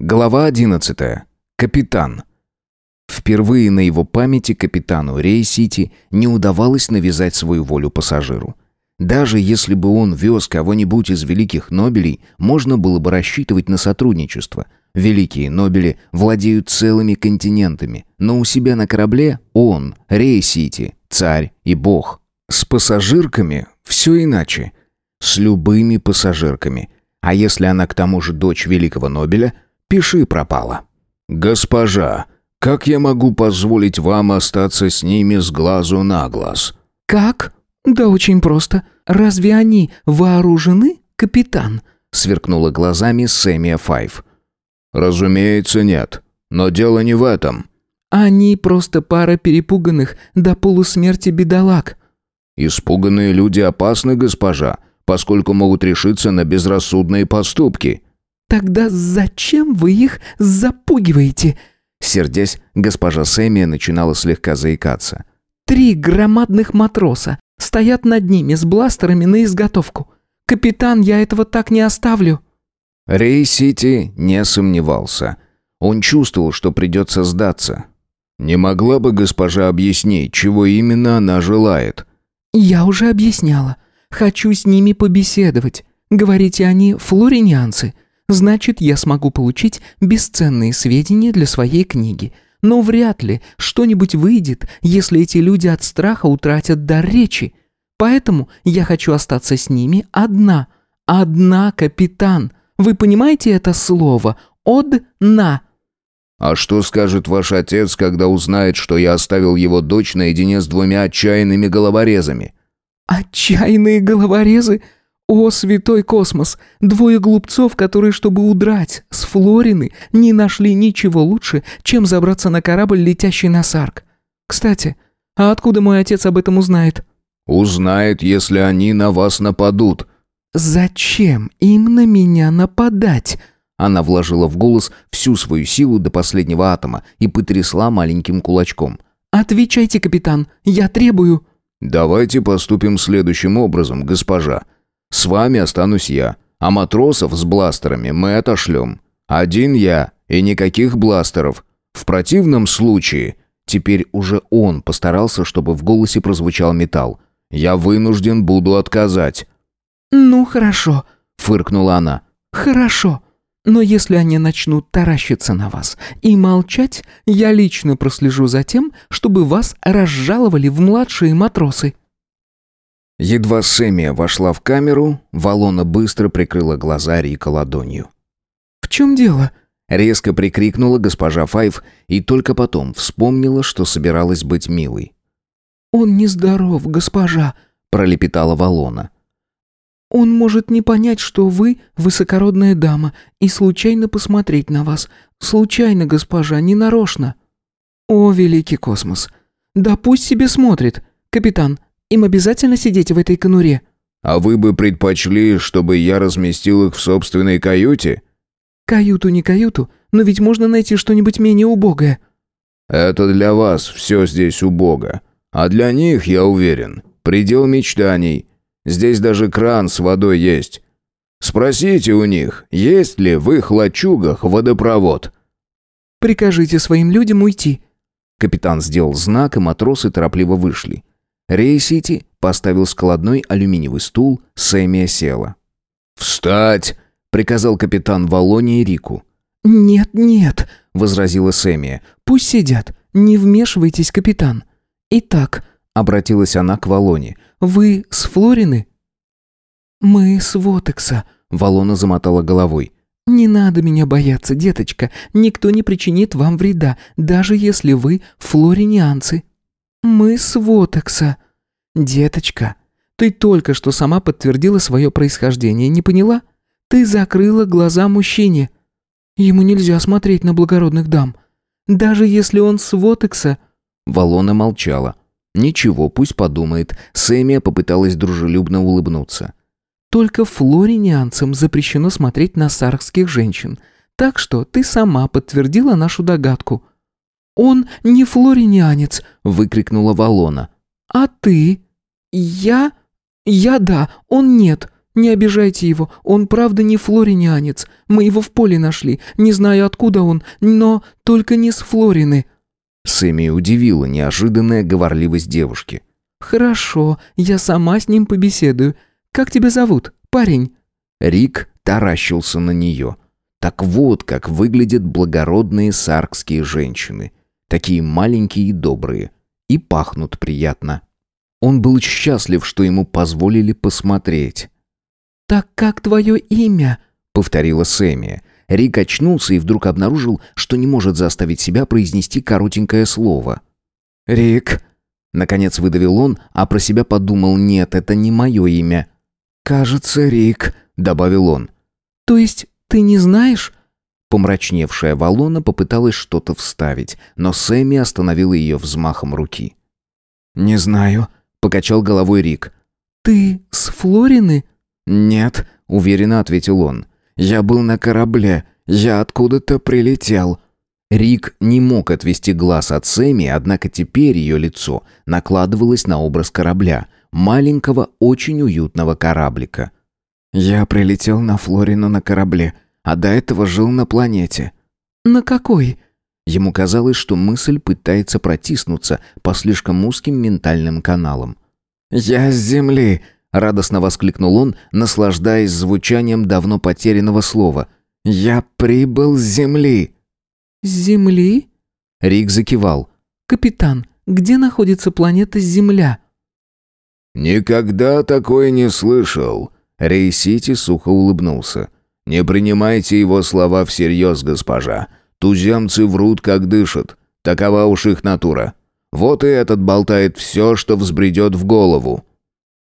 Глава 11. Капитан. Впервые на его памяти капитану Рей-Сити не удавалось навязать свою волю пассажиру. Даже если бы он вез кого-нибудь из великих Нобелей, можно было бы рассчитывать на сотрудничество. Великие Нобели владеют целыми континентами, но у себя на корабле он, Рей-Сити, царь и бог. С пассажирками все иначе. С любыми пассажирками. А если она к тому же дочь великого Нобеля – Пиши пропало. «Госпожа, как я могу позволить вам остаться с ними с глазу на глаз?» «Как? Да очень просто. Разве они вооружены, капитан?» сверкнула глазами Сэмия Файв. «Разумеется, нет. Но дело не в этом». «Они просто пара перепуганных до полусмерти бедолаг». «Испуганные люди опасны, госпожа, поскольку могут решиться на безрассудные поступки». «Тогда зачем вы их запугиваете?» Сердясь, госпожа Сэмия начинала слегка заикаться. «Три громадных матроса стоят над ними с бластерами на изготовку. Капитан, я этого так не оставлю». Рей Сити не сомневался. Он чувствовал, что придется сдаться. «Не могла бы госпожа объяснить, чего именно она желает?» «Я уже объясняла. Хочу с ними побеседовать. Говорите, они флоринианцы. Значит, я смогу получить бесценные сведения для своей книги. Но вряд ли что-нибудь выйдет, если эти люди от страха утратят дар речи. Поэтому я хочу остаться с ними одна. Одна, капитан. Вы понимаете это слово? Одна. А что скажет ваш отец, когда узнает, что я оставил его дочь наедине с двумя отчаянными головорезами? Отчаянные головорезы? «О, святой космос! Двое глупцов, которые, чтобы удрать с Флорины, не нашли ничего лучше, чем забраться на корабль, летящий на Сарк. Кстати, а откуда мой отец об этом узнает?» «Узнает, если они на вас нападут». «Зачем им на меня нападать?» Она вложила в голос всю свою силу до последнего атома и потрясла маленьким кулачком. «Отвечайте, капитан, я требую...» «Давайте поступим следующим образом, госпожа», с вами останусь я, а матросов с бластерами мы отошлем. Один я и никаких бластеров. В противном случае...» Теперь уже он постарался, чтобы в голосе прозвучал металл. «Я вынужден буду отказать». «Ну, хорошо», — фыркнула она. «Хорошо. Но если они начнут таращиться на вас и молчать, я лично прослежу за тем, чтобы вас разжаловали в младшие матросы». Едва Сэмия вошла в камеру, Валона быстро прикрыла глаза Рика ладонью. «В чем дело?» — резко прикрикнула госпожа Файв и только потом вспомнила, что собиралась быть милой. «Он нездоров, госпожа», — пролепетала Валона. «Он может не понять, что вы высокородная дама, и случайно посмотреть на вас. Случайно, госпожа, не нарочно». «О, великий космос! Да пусть себе смотрит. Капитан, им обязательно сидеть в этой конуре?» «А вы бы предпочли, чтобы я разместил их в собственной каюте?» «Каюту не каюту, но ведь можно найти что-нибудь менее убогое». «Это для вас все здесь убого. А для них, я уверен, предел мечтаний. Здесь даже кран с водой есть. Спросите у них, есть ли в их лачугах водопровод». «Прикажите своим людям уйти». Капитан сделал знак, и матросы торопливо вышли. Рей-Сити поставил складной алюминиевый стул, Сэмия села. «Встать!» — приказал капитан Волонии Рику. «Нет, нет!» — возразила Сэмия. «Пусть сидят. Не вмешивайтесь, капитан. Итак...» — обратилась она к Волоне. «Вы с Флорины?» «Мы с Вотекса», — Волона замотала головой. «Не надо меня бояться, деточка. Никто не причинит вам вреда, даже если вы флоринианцы. «Мы с Вотекса». «Деточка, ты только что сама подтвердила свое происхождение, не поняла? Ты закрыла глаза мужчине. Ему нельзя смотреть на благородных дам. Даже если он с Вотекса...» Валона молчала. «Ничего, пусть подумает». Сэмия попыталась дружелюбно улыбнуться. «Только флоринианцам запрещено смотреть на сархских женщин. Так что ты сама подтвердила нашу догадку. «Он не флоринианец!» — выкрикнула Валона. «А ты?» «Я? Я да, он нет. Не обижайте его, он правда не флоринянец. Мы его в поле нашли, не знаю откуда он, но только не с Флорины». Сэмми удивила неожиданная говорливость девушки. «Хорошо, я сама с ним побеседую. Как тебя зовут, парень?» Рик таращился на нее. Так вот, как выглядят благородные саркские женщины. Такие маленькие и добрые. И пахнут приятно. Он был счастлив, что ему позволили посмотреть. «Так как твое имя?» — повторила Сэмми. Рик очнулся и вдруг обнаружил, что не может заставить себя произнести коротенькое слово. «Рик», — наконец выдавил он, а про себя подумал, «нет, это не мое имя». «Кажется, Рик», — добавил он. «То есть ты не знаешь?» Помрачневшая Валона попыталась что-то вставить, но Сэмми остановила ее взмахом руки. «Не знаю», — покачал головой Рик. «Ты с Флорины?» «Нет», — уверенно ответил он. «Я был на корабле. Я откуда-то прилетел». Рик не мог отвести глаз от Сэмми, однако теперь ее лицо накладывалось на образ корабля, маленького, очень уютного кораблика. «Я прилетел на Флорину на корабле, а до этого жил на планете». «На какой?» Ему казалось, что мысль пытается протиснуться по слишком узким ментальным каналам. «Я с Земли!» — радостно воскликнул он, наслаждаясь звучанием давно потерянного слова. «Я прибыл с Земли!» «С Земли?» Рик закивал. «Капитан, где находится планета Земля?» «Никогда такое не слышал», — Рейсити сухо улыбнулся. «Не принимайте его слова всерьез, госпожа. Туземцы врут, как дышат. Такова уж их натура. Вот и этот болтает все, что взбредет в голову».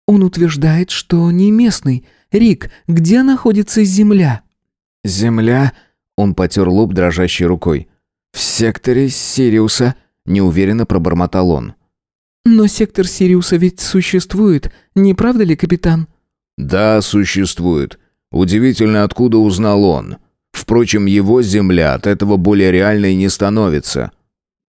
«Он утверждает, что не местный. Рик, где находится Земля?» «Земля?» — он потер лоб дрожащей рукой. «В секторе Сириуса», — неуверенно пробормотал он. «Но сектор Сириуса ведь существует, не правда ли, капитан?» «Да, существует. Удивительно, откуда узнал он. Впрочем, его Земля от этого более реальной не становится».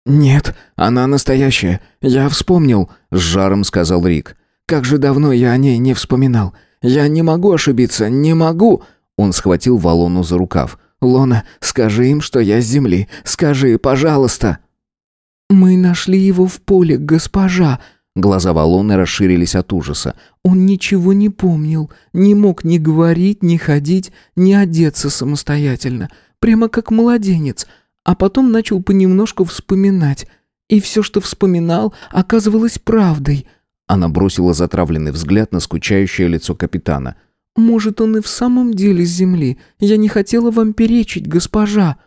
«Нет, она настоящая. Я вспомнил», — с жаром сказал Рик. «Как же давно я о ней не вспоминал. Я не могу ошибиться, не могу!» Он схватил Валону за рукав. «Лона, скажи им, что я с земли. Скажи, пожалуйста!» «Мы нашли его в поле, госпожа!» Глаза Валоны расширились от ужаса. «Он ничего не помнил, не мог ни говорить, ни ходить, ни одеться самостоятельно. Прямо как младенец. А потом начал понемножку вспоминать. И все, что вспоминал, оказывалось правдой». Она бросила затравленный взгляд на скучающее лицо капитана. «Может, он и в самом деле с земли. Я не хотела вам перечить, госпожа».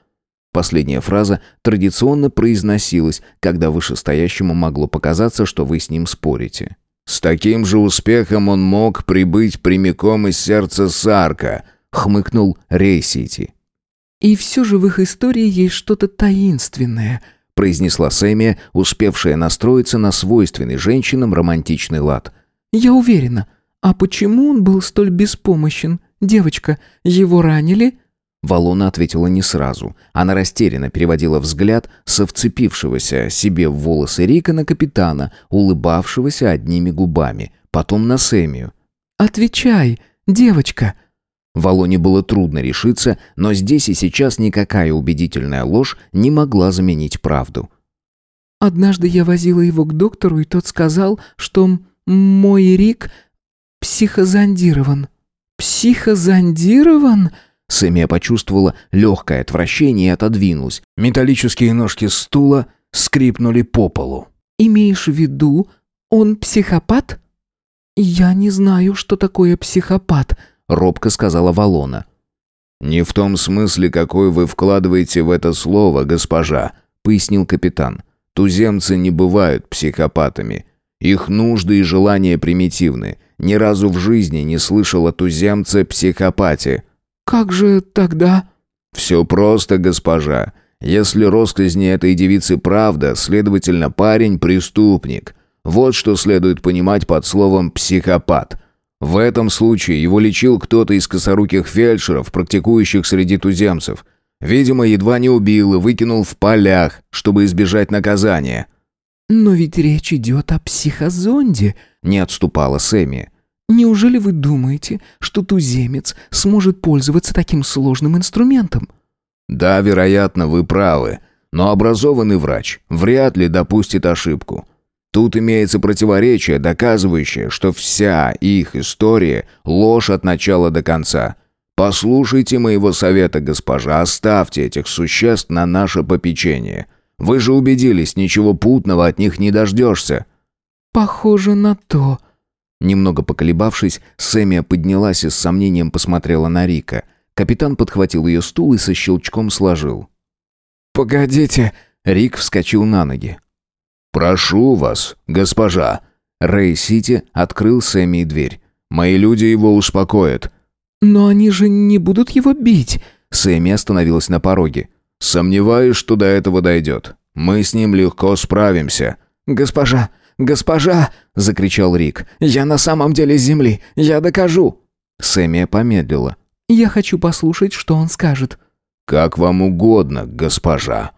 Последняя фраза традиционно произносилась, когда вышестоящему могло показаться, что вы с ним спорите. «С таким же успехом он мог прибыть прямиком из сердца Сарка», — хмыкнул Рейсити. «И все же в их истории есть что-то таинственное», — произнесла Сэмми, успевшая настроиться на свойственный женщинам романтичный лад. «Я уверена. А почему он был столь беспомощен? Девочка, его ранили?» Валона ответила не сразу. Она растерянно переводила взгляд со вцепившегося себе в волосы Рика на капитана, улыбавшегося одними губами, потом на Сэмию. «Отвечай, девочка!» Валоне было трудно решиться, но здесь и сейчас никакая убедительная ложь не могла заменить правду. «Однажды я возила его к доктору, и тот сказал, что мой Рик психозондирован». «Психозондирован?» Сэмия почувствовала легкое отвращение и отодвинулась. Металлические ножки стула скрипнули по полу. «Имеешь в виду, он психопат?» «Я не знаю, что такое психопат», — робко сказала Валона. «Не в том смысле, какой вы вкладываете в это слово, госпожа», — пояснил капитан. «Туземцы не бывают психопатами. Их нужды и желания примитивны. Ни разу в жизни не слышал о туземце психопате». «Как же тогда?» «Все просто, госпожа. Если росказни этой девицы правда, следовательно, парень – преступник. Вот что следует понимать под словом «психопат». В этом случае его лечил кто-то из косоруких фельдшеров, практикующих среди туземцев. Видимо, едва не убил и выкинул в полях, чтобы избежать наказания. «Но ведь речь идет о психозонде», — не отступала Сэмми. Неужели вы думаете, что туземец сможет пользоваться таким сложным инструментом?» «Да, вероятно, вы правы. Но образованный врач вряд ли допустит ошибку. Тут имеется противоречие, доказывающее, что вся их история – ложь от начала до конца. Послушайте моего совета, госпожа, оставьте этих существ на наше попечение. Вы же убедились, ничего путного от них не дождешься». «Похоже на то». Немного поколебавшись, Сэмия поднялась и с сомнением посмотрела на Рика. Капитан подхватил ее стул и со щелчком сложил. «Погодите!» Рик вскочил на ноги. «Прошу вас, госпожа!» Рэй Сити открыл Сэмми дверь. «Мои люди его успокоят». «Но они же не будут его бить!» Сэмми остановилась на пороге. «Сомневаюсь, что до этого дойдет. Мы с ним легко справимся». «Госпожа! Госпожа!» — закричал Рик. «Я на самом деле с земли! Я докажу!» Сэмми помедлила. «Я хочу послушать, что он скажет». «Как вам угодно, госпожа».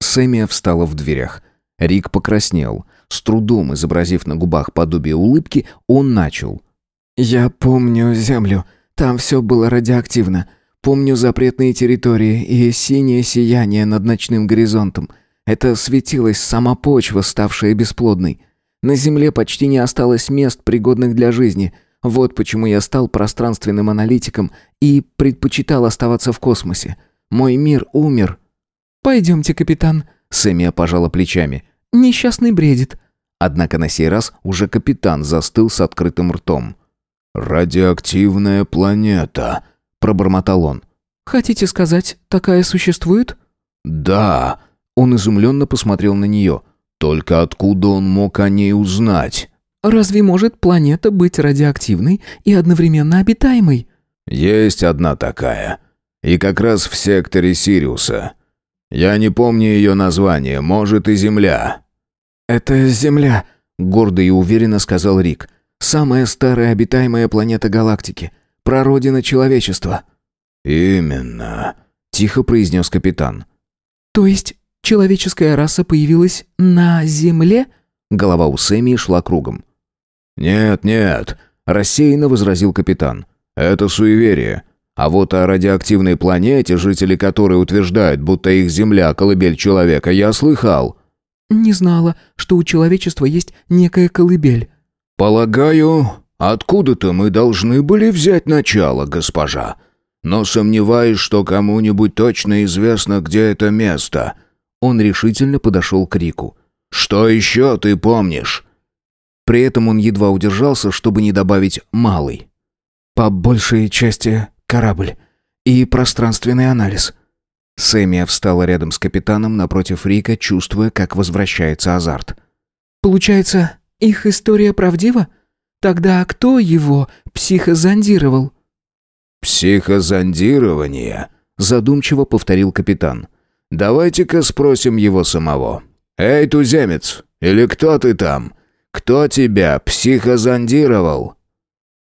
Сэмми встала в дверях. Рик покраснел. С трудом изобразив на губах подобие улыбки, он начал. «Я помню землю. Там все было радиоактивно. Помню запретные территории и синее сияние над ночным горизонтом. Это светилась сама почва, ставшая бесплодной. На Земле почти не осталось мест, пригодных для жизни. Вот почему я стал пространственным аналитиком и предпочитал оставаться в космосе. Мой мир умер». «Пойдемте, капитан», — Сэмия пожала плечами. «Несчастный бредит». Однако на сей раз уже капитан застыл с открытым ртом. «Радиоактивная планета», — пробормотал он. «Хотите сказать, такая существует?» «Да». Он изумленно посмотрел на нее. «Только откуда он мог о ней узнать?» «Разве может планета быть радиоактивной и одновременно обитаемой?» «Есть одна такая. И как раз в секторе Сириуса. Я не помню ее название, может и Земля». «Это Земля», — гордо и уверенно сказал Рик. «Самая старая обитаемая планета галактики. Прародина человечества». «Именно», — тихо произнес капитан. «То есть человеческая раса появилась на Земле?» Голова у Сэмми шла кругом. «Нет, нет», — рассеянно возразил капитан. «Это суеверие. А вот о радиоактивной планете, жители которой утверждают, будто их Земля – колыбель человека, я слыхал». «Не знала, что у человечества есть некая колыбель». «Полагаю, откуда-то мы должны были взять начало, госпожа. Но сомневаюсь, что кому-нибудь точно известно, где это место». Он решительно подошел к Рику. «Что еще ты помнишь?» При этом он едва удержался, чтобы не добавить «малый». «По большей части корабль и пространственный анализ». Сэмми встала рядом с капитаном напротив Рика, чувствуя, как возвращается азарт. «Получается, их история правдива? Тогда кто его психозондировал?» «Психозондирование?» – задумчиво повторил капитан. «Давайте-ка спросим его самого. Эй, туземец, или кто ты там? Кто тебя психозондировал?»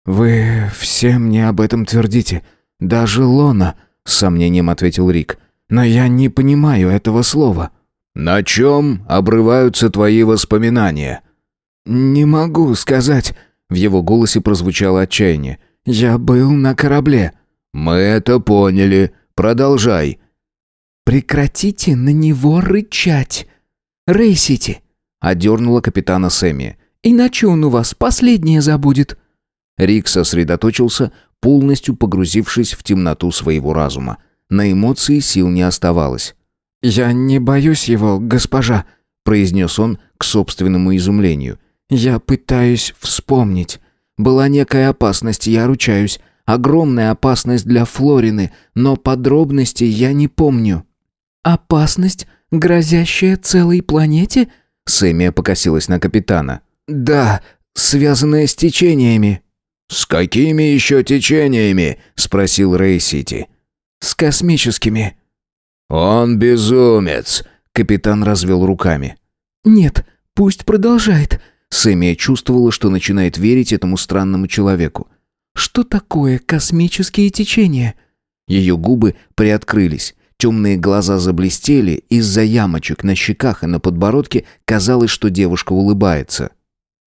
«Вы все мне об этом твердите. Даже Лона», — с сомнением ответил Рик. «Но я не понимаю этого слова». «На чем обрываются твои воспоминания?» «Не могу сказать». В его голосе прозвучало отчаяние. «Я был на корабле». «Мы это поняли. Продолжай». «Прекратите на него рычать. Рейсите», — одернула капитана Сэмми. «Иначе он у вас последнее забудет». Рик сосредоточился, полностью погрузившись в темноту своего разума. На эмоции сил не оставалось. «Я не боюсь его, госпожа», — произнес он к собственному изумлению. «Я пытаюсь вспомнить. Была некая опасность, я ручаюсь. Огромная опасность для Флорины, но подробностей я не помню». «Опасность, грозящая целой планете?» Сэмия покосилась на капитана. «Да, связанная с течениями». «С какими еще течениями?» — спросил Рэй Сити. «С космическими». «Он безумец», — капитан развел руками. «Нет, пусть продолжает». Сэмия чувствовала, что начинает верить этому странному человеку. «Что такое космические течения?» Ее губы приоткрылись. Темные глаза заблестели, из-за ямочек на щеках и на подбородке казалось, что девушка улыбается.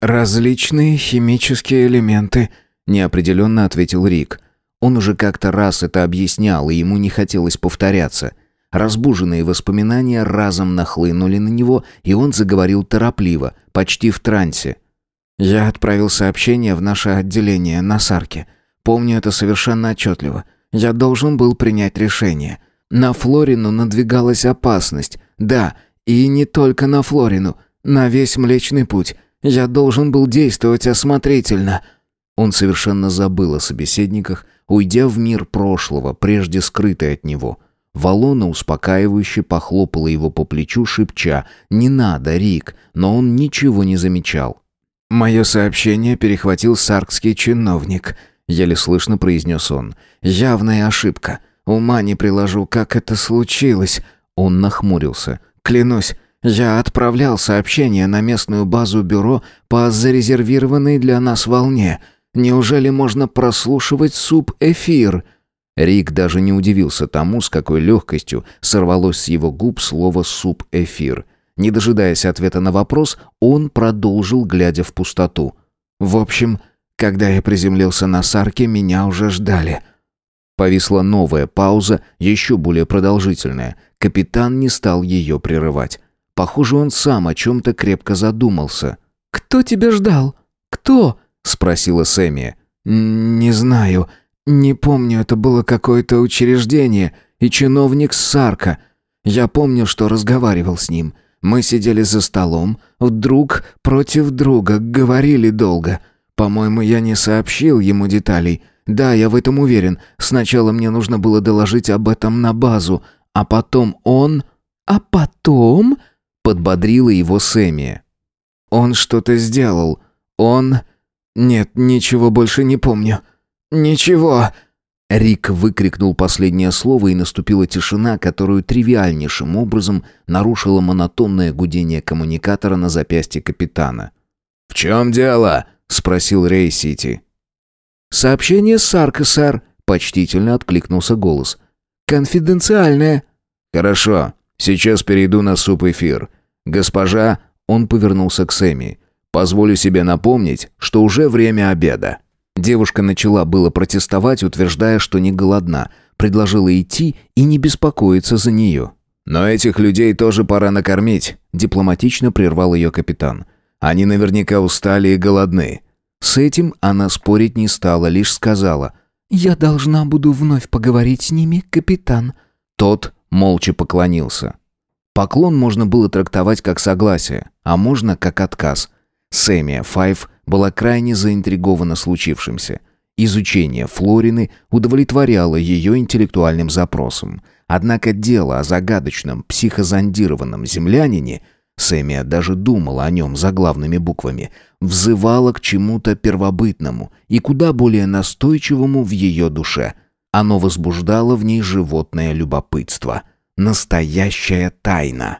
«Различные химические элементы», неопределенно ответил Рик. Он уже как-то раз это объяснял, и ему не хотелось повторяться. Разбуженные воспоминания разом нахлынули на него, и он заговорил торопливо, почти в трансе. «Я отправил сообщение в наше отделение на Сарке. Помню это совершенно отчетливо. Я должен был принять решение. На Флорину надвигалась опасность. Да, и не только на Флорину, на весь Млечный Путь. Я должен был действовать осмотрительно». Он совершенно забыл о собеседниках, уйдя в мир прошлого, прежде скрытый от него – Валона успокаивающе похлопала его по плечу, шепча «Не надо, Рик», но он ничего не замечал. «Мое сообщение перехватил саркский чиновник», — еле слышно произнес он. «Явная ошибка. Ума не приложу, как это случилось». Он нахмурился. «Клянусь, я отправлял сообщение на местную базу бюро по зарезервированной для нас волне. Неужели можно прослушивать суп-эфир?» Рик даже не удивился тому, с какой легкостью сорвалось с его губ слово «суп-эфир». Не дожидаясь ответа на вопрос, он продолжил, глядя в пустоту. «В общем, когда я приземлился на Сарке, меня уже ждали». Повисла новая пауза, еще более продолжительная. Капитан не стал ее прерывать. Похоже, он сам о чем-то крепко задумался. «Кто тебя ждал? Кто?» — спросила Сэмми. «Не знаю», не помню, это было какое-то учреждение и чиновник Сарка. Я помню, что разговаривал с ним. Мы сидели за столом, вдруг против друга, говорили долго. По-моему, я не сообщил ему деталей. Да, я в этом уверен. Сначала мне нужно было доложить об этом на базу, а потом он... А потом... Подбодрила его Сэмми. Он что-то сделал. Он... Нет, ничего больше не помню. «Ничего!» Рик выкрикнул последнее слово, и наступила тишина, которую тривиальнейшим образом нарушило монотонное гудение коммуникатора на запястье капитана. «В чем дело?» — спросил Рей Сити. «Сообщение Сарка, сэр», — почтительно откликнулся голос. «Конфиденциальное». «Хорошо. Сейчас перейду на суп-эфир. Госпожа...» — он повернулся к Сэмми. «Позволю себе напомнить, что уже время обеда». Девушка начала было протестовать, утверждая, что не голодна, предложила идти и не беспокоиться за нее. «Но этих людей тоже пора накормить», — дипломатично прервал ее капитан. «Они наверняка устали и голодны». С этим она спорить не стала, лишь сказала. «Я должна буду вновь поговорить с ними, капитан». Тот молча поклонился. Поклон можно было трактовать как согласие, а можно как отказ. Сэмми Файв была крайне заинтригована случившимся. Изучение Флорины удовлетворяло ее интеллектуальным запросам. Однако дело о загадочном психозондированном землянине Сэмия даже думала о нем заглавными буквами, взывало к чему-то первобытному и куда более настойчивому в ее душе. Оно возбуждало в ней животное любопытство. Настоящая тайна.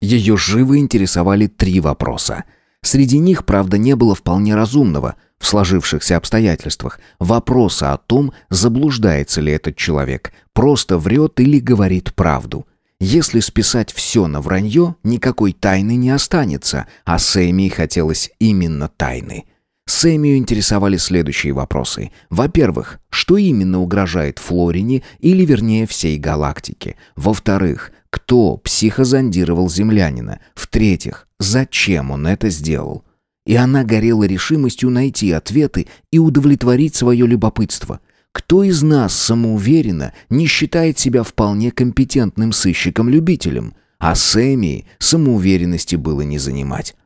Ее живо интересовали три вопроса – Среди них, правда, не было вполне разумного в сложившихся обстоятельствах вопроса о том, заблуждается ли этот человек, просто врет или говорит правду. Если списать все на вранье, никакой тайны не останется, а Сэмми хотелось именно тайны. Сэмию интересовали следующие вопросы. Во-первых, что именно угрожает Флорине или, вернее, всей галактике? Во-вторых, кто психозондировал землянина? В-третьих, зачем он это сделал? И она горела решимостью найти ответы и удовлетворить свое любопытство. Кто из нас самоуверенно не считает себя вполне компетентным сыщиком-любителем? А Сэмми самоуверенности было не занимать.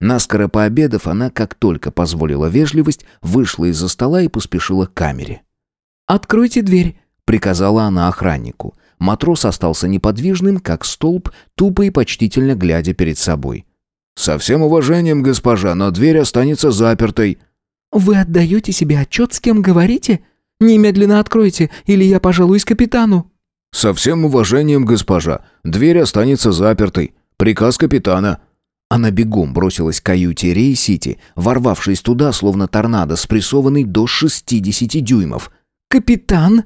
Наскоро пообедав, она, как только позволила вежливость, вышла из-за стола и поспешила к камере. «Откройте дверь», — приказала она охраннику. Матрос остался неподвижным, как столб, тупо и почтительно глядя перед собой. «Со всем уважением, госпожа, но дверь останется запертой». «Вы отдаете себе отчет, с кем говорите? Немедленно откройте, или я пожалуюсь капитану». «Со всем уважением, госпожа, дверь останется запертой. Приказ капитана». Она бегом бросилась к каюте Рей-Сити, ворвавшись туда, словно торнадо, спрессованный до 60 дюймов. «Капитан!»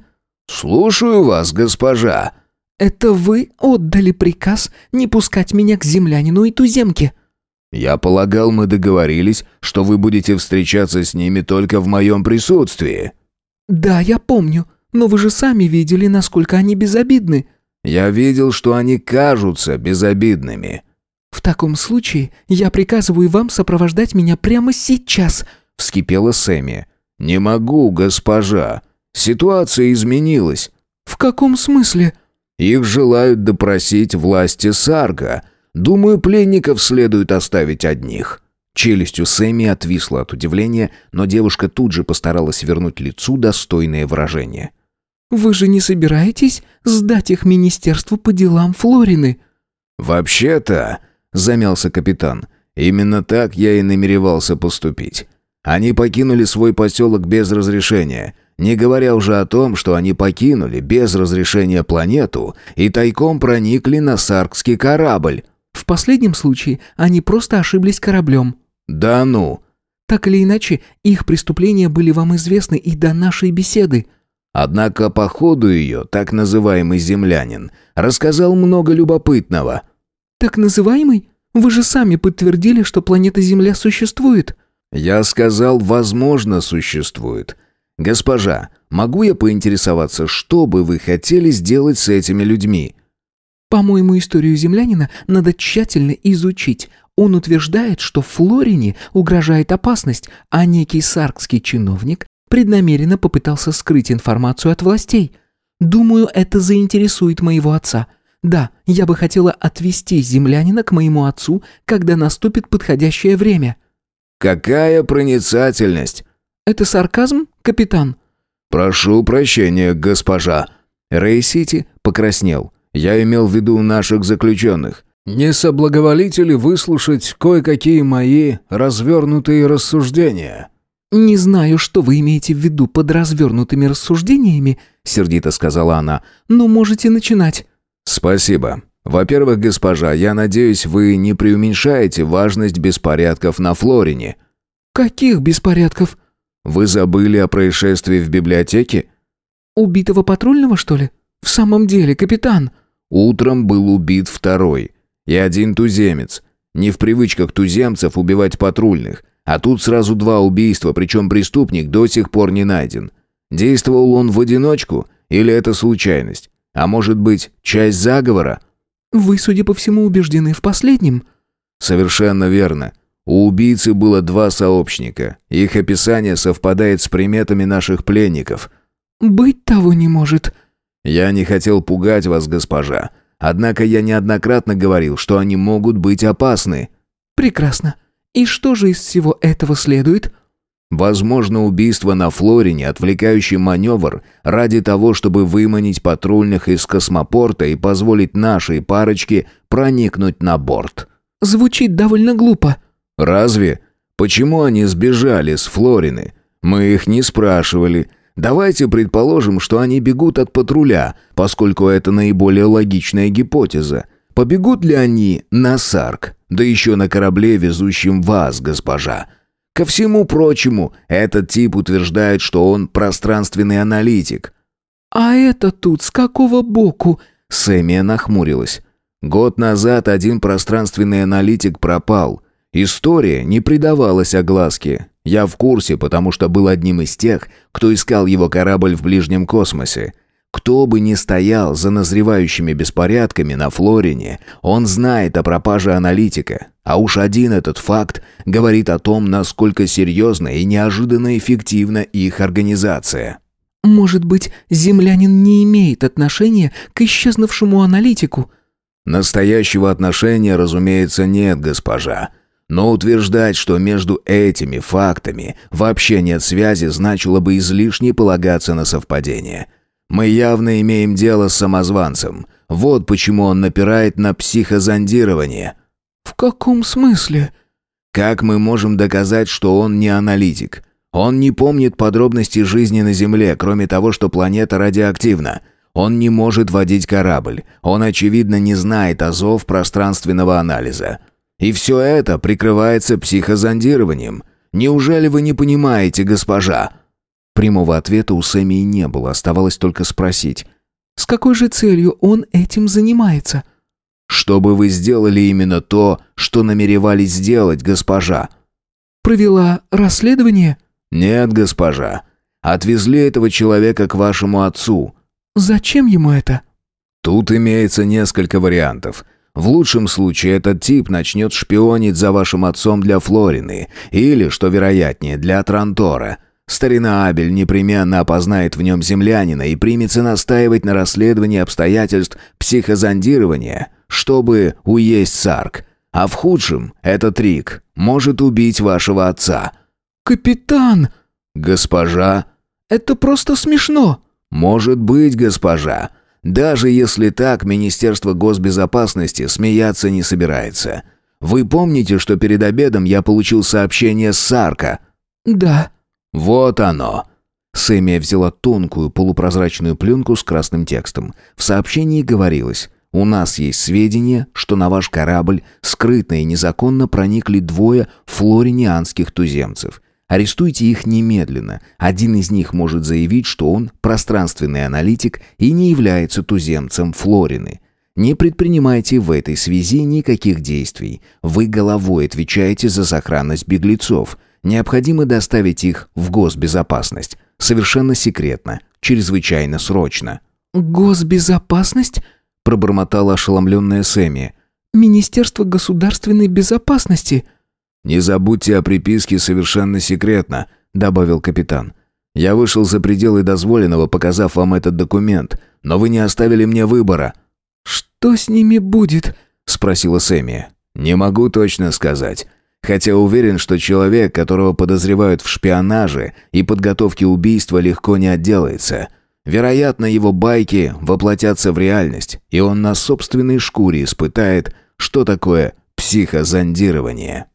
«Слушаю вас, госпожа». «Это вы отдали приказ не пускать меня к землянину и туземке?» «Я полагал, мы договорились, что вы будете встречаться с ними только в моем присутствии». «Да, я помню, но вы же сами видели, насколько они безобидны». «Я видел, что они кажутся безобидными». «В таком случае я приказываю вам сопровождать меня прямо сейчас», — вскипела Сэмми. «Не могу, госпожа. Ситуация изменилась». «В каком смысле?» «Их желают допросить власти Сарга. Думаю, пленников следует оставить одних». Челюсть у Сэмми отвисла от удивления, но девушка тут же постаралась вернуть лицу достойное выражение. «Вы же не собираетесь сдать их Министерству по делам Флорины?» «Вообще-то», — замялся капитан, — «именно так я и намеревался поступить. Они покинули свой поселок без разрешения, не говоря уже о том, что они покинули без разрешения планету и тайком проникли на саркский корабль». «В последнем случае они просто ошиблись кораблем», «Да ну!» «Так или иначе, их преступления были вам известны и до нашей беседы». Однако по ходу ее, так называемый землянин, рассказал много любопытного. «Так называемый? Вы же сами подтвердили, что планета Земля существует». «Я сказал, возможно, существует. Госпожа, могу я поинтересоваться, что бы вы хотели сделать с этими людьми?» «По-моему, историю землянина надо тщательно изучить. Он утверждает, что Флорине угрожает опасность, а некий саркский чиновник преднамеренно попытался скрыть информацию от властей. Думаю, это заинтересует моего отца. Да, я бы хотела отвезти землянина к моему отцу, когда наступит подходящее время». «Какая проницательность!» «Это сарказм, капитан?» «Прошу прощения, госпожа». Рэй Сити покраснел. «Я имел в виду наших заключенных. Не соблаговолите ли выслушать кое-какие мои развернутые рассуждения?» «Не знаю, что вы имеете в виду под развернутыми рассуждениями», — сердито сказала она, — «но можете начинать». «Спасибо. Во-первых, госпожа, я надеюсь, вы не преуменьшаете важность беспорядков на Флорине». «Каких беспорядков?» «Вы забыли о происшествии в библиотеке?» «Убитого патрульного, что ли? В самом деле, капитан?» «Утром был убит второй. И один туземец. Не в привычках туземцев убивать патрульных. А тут сразу два убийства, причем преступник до сих пор не найден. Действовал он в одиночку или это случайность? А может быть, часть заговора? Вы, судя по всему, убеждены в последнем. Совершенно верно. У убийцы было два сообщника. Их описание совпадает с приметами наших пленников. Быть того не может. Я не хотел пугать вас, госпожа. Однако я неоднократно говорил, что они могут быть опасны. Прекрасно. И что же из всего этого следует? Возможно, убийство на Флорине, отвлекающий маневр ради того, чтобы выманить патрульных из космопорта и позволить нашей парочке проникнуть на борт. Звучит довольно глупо. Разве? Почему они сбежали с Флорины? Мы их не спрашивали. Давайте предположим, что они бегут от патруля, поскольку это наиболее логичная гипотеза. Побегут ли они на Сарк, да еще на корабле, везущем вас, госпожа? Ко всему прочему, этот тип утверждает, что он пространственный аналитик. «А это тут с какого боку?» Сэмия нахмурилась. Год назад один пространственный аналитик пропал. История не придавалась огласке. Я в курсе, потому что был одним из тех, кто искал его корабль в ближнем космосе. Кто бы ни стоял за назревающими беспорядками на Флорине, он знает о пропаже аналитика. А уж один этот факт говорит о том, насколько серьезна и неожиданно эффективна их организация. «Может быть, землянин не имеет отношения к исчезнувшему аналитику?» «Настоящего отношения, разумеется, нет, госпожа. Но утверждать, что между этими фактами вообще нет связи, значило бы излишне полагаться на совпадение. Мы явно имеем дело с самозванцем. Вот почему он напирает на психозондирование. В каком смысле? Как мы можем доказать, что он не аналитик? Он не помнит подробностей жизни на Земле, кроме того, что планета радиоактивна. Он не может водить корабль. Он, очевидно, не знает азов пространственного анализа. И все это прикрывается психозондированием. Неужели вы не понимаете, госпожа?» Прямого ответа у Сэмми не было, оставалось только спросить. «С какой же целью он этим занимается?» Чтобы вы сделали именно то, что намеревались сделать, госпожа». «Провела расследование?» «Нет, госпожа. Отвезли этого человека к вашему отцу». «Зачем ему это?» «Тут имеется несколько вариантов. В лучшем случае этот тип начнет шпионить за вашим отцом для Флорины, или, что вероятнее, для Трантора. Старина Абель непременно опознает в нем землянина и примется настаивать на расследовании обстоятельств психозондирования, чтобы уесть Сарк. А в худшем этот Рик может убить вашего отца». «Капитан!» «Госпожа?» «Это просто смешно!» «Может быть, госпожа. Даже если так, Министерство госбезопасности смеяться не собирается. Вы помните, что перед обедом я получил сообщение с Сарка?» «Да». «Вот оно». Сэмия взяла тонкую полупрозрачную пленку с красным текстом. В сообщении говорилось «У нас есть сведения, что на ваш корабль скрытно и незаконно проникли двое флоринианских туземцев. Арестуйте их немедленно. Один из них может заявить, что он пространственный аналитик и не является туземцем Флорины. Не предпринимайте в этой связи никаких действий. Вы головой отвечаете за сохранность беглецов. Необходимо доставить их в госбезопасность. Совершенно секретно, чрезвычайно срочно. «Госбезопасность?» – пробормотала ошеломленная Сэмми. «Министерство государственной безопасности?» «Не забудьте о приписке совершенно секретно», — добавил капитан. «Я вышел за пределы дозволенного, показав вам этот документ, но вы не оставили мне выбора». «Что с ними будет?» — спросила Сэмми. «Не могу точно сказать. Хотя уверен, что человек, которого подозревают в шпионаже и подготовке убийства, легко не отделается. Вероятно, его байки воплотятся в реальность, и он на собственной шкуре испытает, что такое психозондирование».